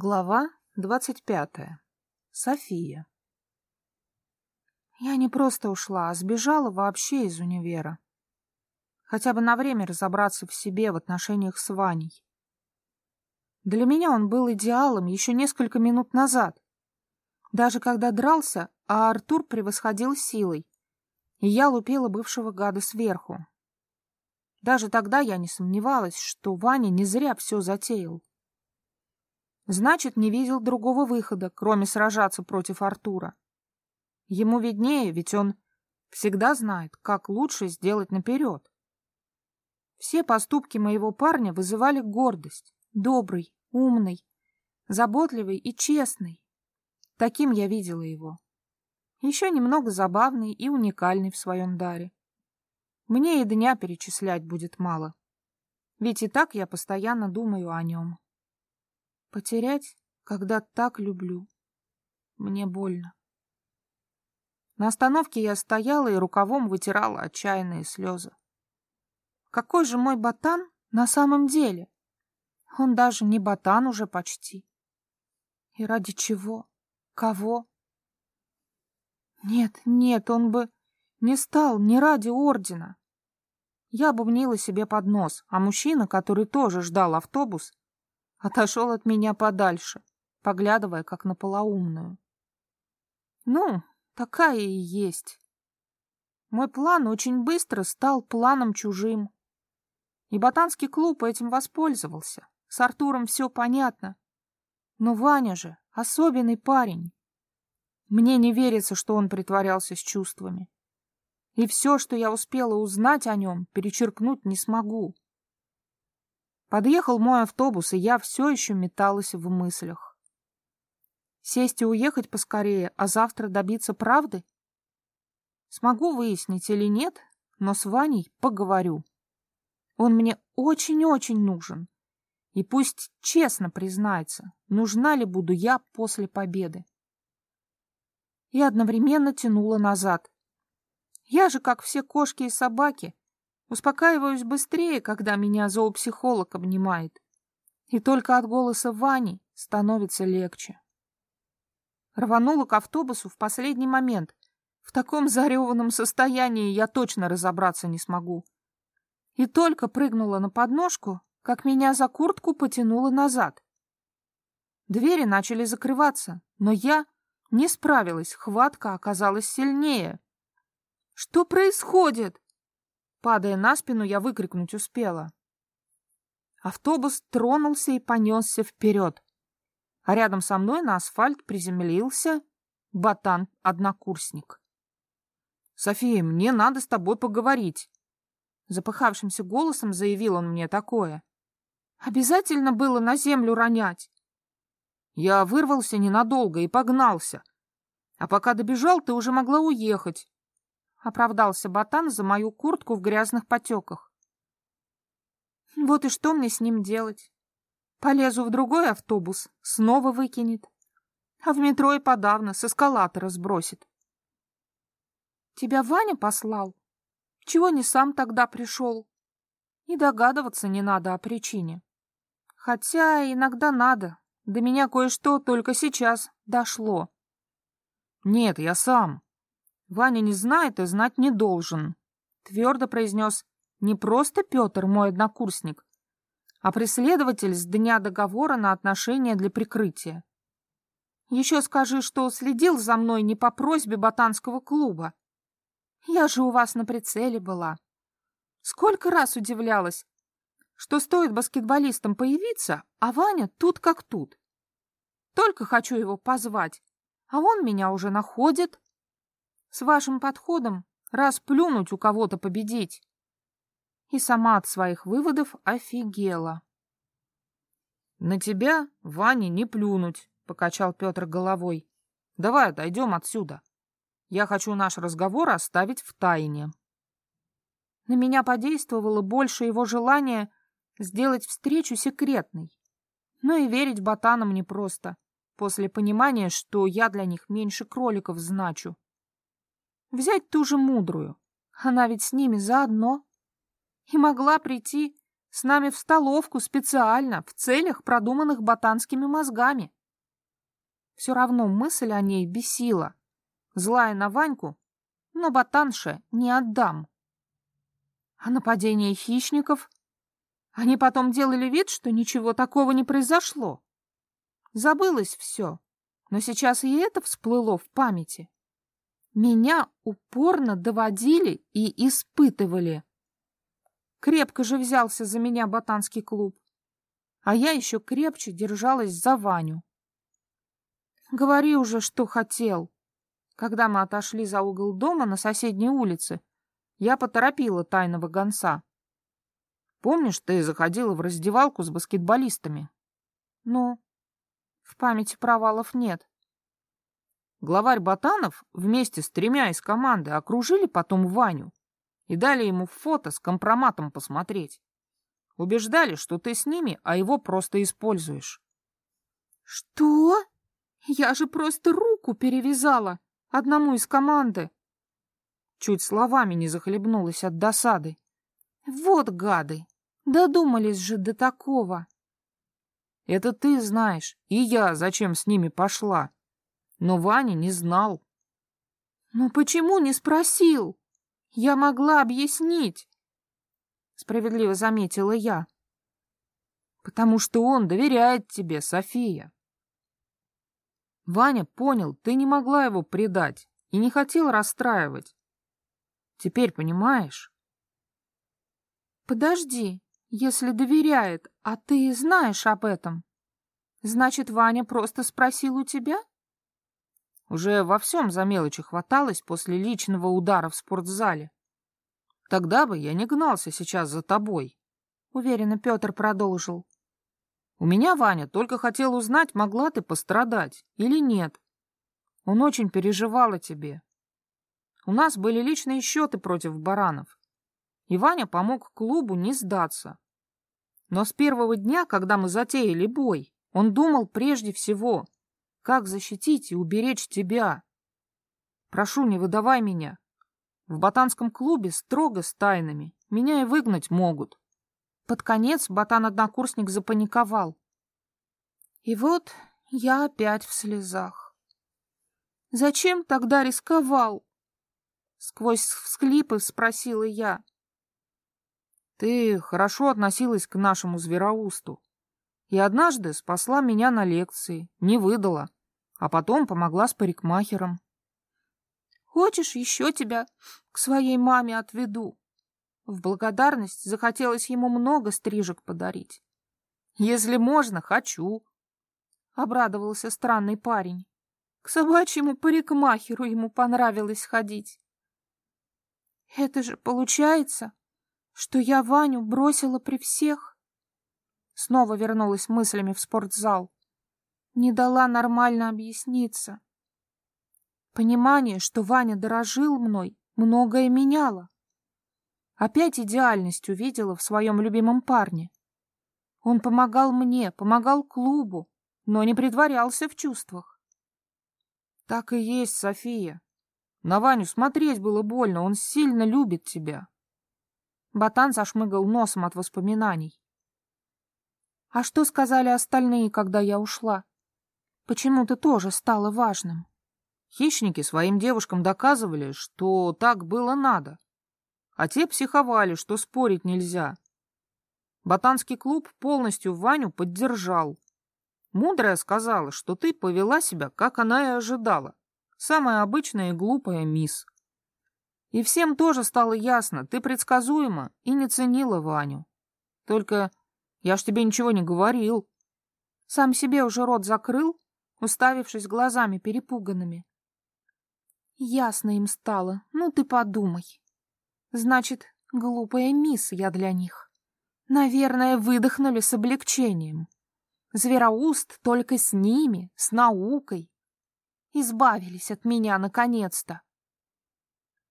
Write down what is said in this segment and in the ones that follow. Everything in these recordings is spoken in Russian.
Глава двадцать пятая. София. Я не просто ушла, а сбежала вообще из универа. Хотя бы на время разобраться в себе в отношениях с Ваней. Для меня он был идеалом еще несколько минут назад. Даже когда дрался, а Артур превосходил силой, и я лупила бывшего гада сверху. Даже тогда я не сомневалась, что Ваня не зря все затеял. Значит, не видел другого выхода, кроме сражаться против Артура. Ему виднее, ведь он всегда знает, как лучше сделать наперед. Все поступки моего парня вызывали гордость. Добрый, умный, заботливый и честный. Таким я видела его. Еще немного забавный и уникальный в своем даре. Мне и дня перечислять будет мало. Ведь и так я постоянно думаю о нем. Потерять, когда так люблю. Мне больно. На остановке я стояла и рукавом вытирала отчаянные слезы. Какой же мой ботан на самом деле? Он даже не ботан уже почти. И ради чего? Кого? Нет, нет, он бы не стал не ради ордена. Я бубнила себе под нос, а мужчина, который тоже ждал автобус, отошел от меня подальше, поглядывая как на полоумную. Ну, такая и есть. Мой план очень быстро стал планом чужим. И ботанский клуб этим воспользовался. С Артуром все понятно. Но Ваня же особенный парень. Мне не верится, что он притворялся с чувствами. И все, что я успела узнать о нем, перечеркнуть не смогу. Подъехал мой автобус, и я все еще металась в мыслях. Сесть и уехать поскорее, а завтра добиться правды? Смогу выяснить или нет, но с Ваней поговорю. Он мне очень-очень нужен. И пусть честно признается, нужна ли буду я после победы. И одновременно тянула назад. Я же, как все кошки и собаки, Успокаиваюсь быстрее, когда меня зоопсихолог обнимает. И только от голоса Вани становится легче. Рванула к автобусу в последний момент. В таком зареванном состоянии я точно разобраться не смогу. И только прыгнула на подножку, как меня за куртку потянуло назад. Двери начали закрываться, но я не справилась, хватка оказалась сильнее. «Что происходит?» Падая на спину, я выкрикнуть успела. Автобус тронулся и понесся вперед. А рядом со мной на асфальт приземлился ботан-однокурсник. — София, мне надо с тобой поговорить. Запыхавшимся голосом заявил он мне такое. — Обязательно было на землю ронять. Я вырвался ненадолго и погнался. А пока добежал, ты уже могла уехать. — оправдался ботан за мою куртку в грязных потеках. «Вот и что мне с ним делать? Полезу в другой автобус, снова выкинет. А в метро и подавно с эскалатора сбросит. Тебя Ваня послал? Чего не сам тогда пришел? И догадываться не надо о причине. Хотя иногда надо. До меня кое-что только сейчас дошло. Нет, я сам. Ваня не знает и знать не должен, твердо произнес не просто Петр, мой однокурсник, а преследователь с дня договора на отношения для прикрытия. Еще скажи, что следил за мной не по просьбе ботанского клуба. Я же у вас на прицеле была. Сколько раз удивлялась, что стоит баскетболистам появиться, а Ваня тут как тут. Только хочу его позвать, а он меня уже находит. С вашим подходом раз плюнуть у кого-то победить. И сама от своих выводов офигела. — На тебя, Ваня, не плюнуть, — покачал Петр головой. — Давай отойдем отсюда. Я хочу наш разговор оставить в тайне. На меня подействовало больше его желания сделать встречу секретной. Но и верить ботанам непросто, после понимания, что я для них меньше кроликов значу. Взять ту же мудрую. Она ведь с ними заодно. И могла прийти С нами в столовку специально, в целях, продуманных ботанскими мозгами. Все равно мысль о ней бесила. Злая на Ваньку, но ботанше не отдам. А нападение хищников? Они потом делали вид, что ничего такого не произошло. Забылось все, но сейчас и это всплыло в памяти. Меня упорно доводили и испытывали. Крепко же взялся за меня ботанский клуб, а я еще крепче держалась за Ваню. Говори уже, что хотел. Когда мы отошли за угол дома на соседней улице, я поторопила тайного гонца. Помнишь, ты заходила в раздевалку с баскетболистами? Ну, в памяти провалов нет. Главарь Ботанов вместе с тремя из команды окружили потом Ваню и дали ему фото с компроматом посмотреть. Убеждали, что ты с ними, а его просто используешь. Что? Я же просто руку перевязала одному из команды. Чуть словами не захлебнулась от досады. Вот гады! Додумались же до такого. Это ты знаешь, и я зачем с ними пошла. Но Ваня не знал. Ну почему не спросил? Я могла объяснить. Справедливо заметила я. Потому что он доверяет тебе, София. Ваня понял, ты не могла его предать и не хотел расстраивать. Теперь понимаешь? Подожди, если доверяет, а ты знаешь об этом, значит, Ваня просто спросил у тебя? Уже во всем за мелочи хваталось после личного удара в спортзале. Тогда бы я не гнался сейчас за тобой, — уверенно Петр продолжил. У меня Ваня только хотел узнать, могла ты пострадать или нет. Он очень переживал о тебе. У нас были личные счеты против баранов. И Ваня помог клубу не сдаться. Но с первого дня, когда мы затеяли бой, он думал прежде всего, как защитить и уберечь тебя. Прошу, не выдавай меня. В ботанском клубе строго с тайнами. Меня и выгнать могут. Под конец ботан-однокурсник запаниковал. И вот я опять в слезах. «Зачем тогда рисковал?» Сквозь всклипы спросила я. «Ты хорошо относилась к нашему звероусту и однажды спасла меня на лекции, не выдала, а потом помогла с парикмахером. Хочешь, еще тебя к своей маме отведу?» В благодарность захотелось ему много стрижек подарить. «Если можно, хочу», — обрадовался странный парень. К собачьему парикмахеру ему понравилось ходить. «Это же получается, что я Ваню бросила при всех?» Снова вернулась мыслями в спортзал. Не дала нормально объясниться. Понимание, что Ваня дорожил мной, многое меняло. Опять идеальность увидела в своем любимом парне. Он помогал мне, помогал клубу, но не притворялся в чувствах. Так и есть, София. На Ваню смотреть было больно, он сильно любит тебя. Ботан зашмыгал носом от воспоминаний. А что сказали остальные, когда я ушла? Почему ты тоже стало важным? Хищники своим девушкам доказывали, что так было надо а те психовали, что спорить нельзя. Ботанский клуб полностью Ваню поддержал. Мудрая сказала, что ты повела себя, как она и ожидала. Самая обычная и глупая мисс. И всем тоже стало ясно, ты предсказуема и не ценила Ваню. Только я ж тебе ничего не говорил. Сам себе уже рот закрыл, уставившись глазами перепуганными. Ясно им стало, ну ты подумай. Значит, глупая мисс я для них. Наверное, выдохнули с облегчением. Звероуст только с ними, с наукой. Избавились от меня наконец-то.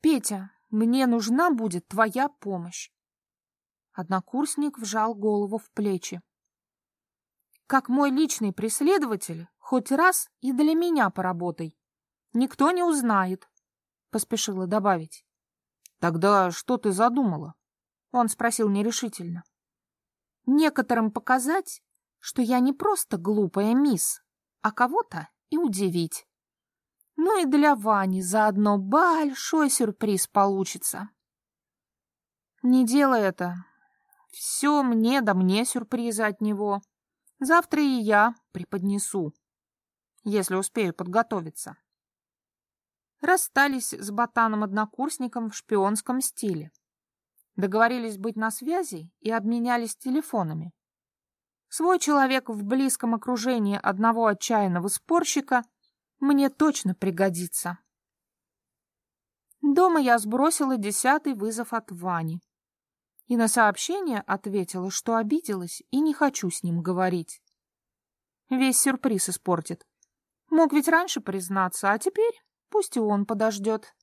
Петя, мне нужна будет твоя помощь. Однокурсник вжал голову в плечи. Как мой личный преследователь, хоть раз и для меня поработай. Никто не узнает, — поспешила добавить. Тогда что ты задумала? Он спросил нерешительно. некоторым показать, что я не просто глупая мисс, а кого-то и удивить. Ну и для Вани заодно большой сюрприз получится. Не делай это. Все мне да мне сюрпризы от него. Завтра и я преподнесу, если успею подготовиться. Расстались с ботаном-однокурсником в шпионском стиле. Договорились быть на связи и обменялись телефонами. Свой человек в близком окружении одного отчаянного спорщика мне точно пригодится. Дома я сбросила десятый вызов от Вани. И на сообщение ответила, что обиделась и не хочу с ним говорить. Весь сюрприз испортит. Мог ведь раньше признаться, а теперь пусть и он подождет.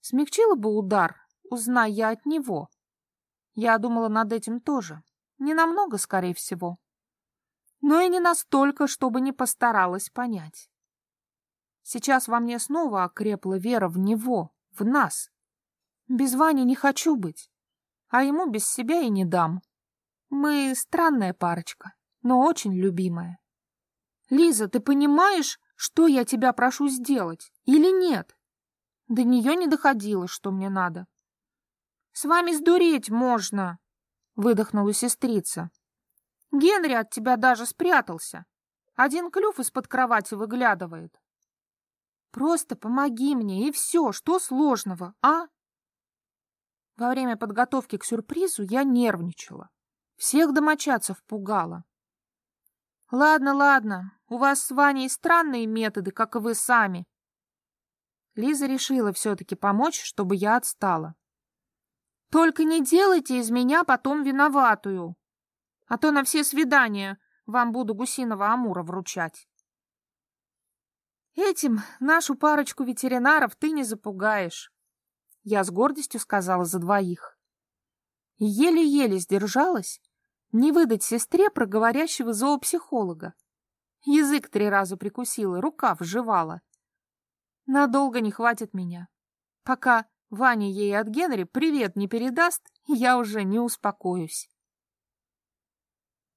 Смягчила бы удар, узнай я от него. Я думала над этим тоже. Не намного, скорее всего. Но и не настолько, чтобы не постаралась понять. Сейчас во мне снова окрепла вера в него, в нас. Без Вани не хочу быть, а ему без себя и не дам. Мы странная парочка, но очень любимая. Лиза, ты понимаешь, что я тебя прошу сделать, или нет? До нее не доходило, что мне надо. С вами сдуреть можно, — выдохнула сестрица. «Генри от тебя даже спрятался. Один клюв из-под кровати выглядывает. Просто помоги мне, и все, что сложного, а?» Во время подготовки к сюрпризу я нервничала. Всех домочадцев пугала. «Ладно, ладно, у вас с Ваней странные методы, как и вы сами». Лиза решила все-таки помочь, чтобы я отстала. Только не делайте из меня потом виноватую, а то на все свидания вам буду гусиного амура вручать. Этим нашу парочку ветеринаров ты не запугаешь, я с гордостью сказала за двоих. Еле-еле сдержалась не выдать сестре про говорящего зоопсихолога. Язык три раза прикусила, рука вживала. Надолго не хватит меня. Пока Ваня ей от Генри привет не передаст, я уже не успокоюсь.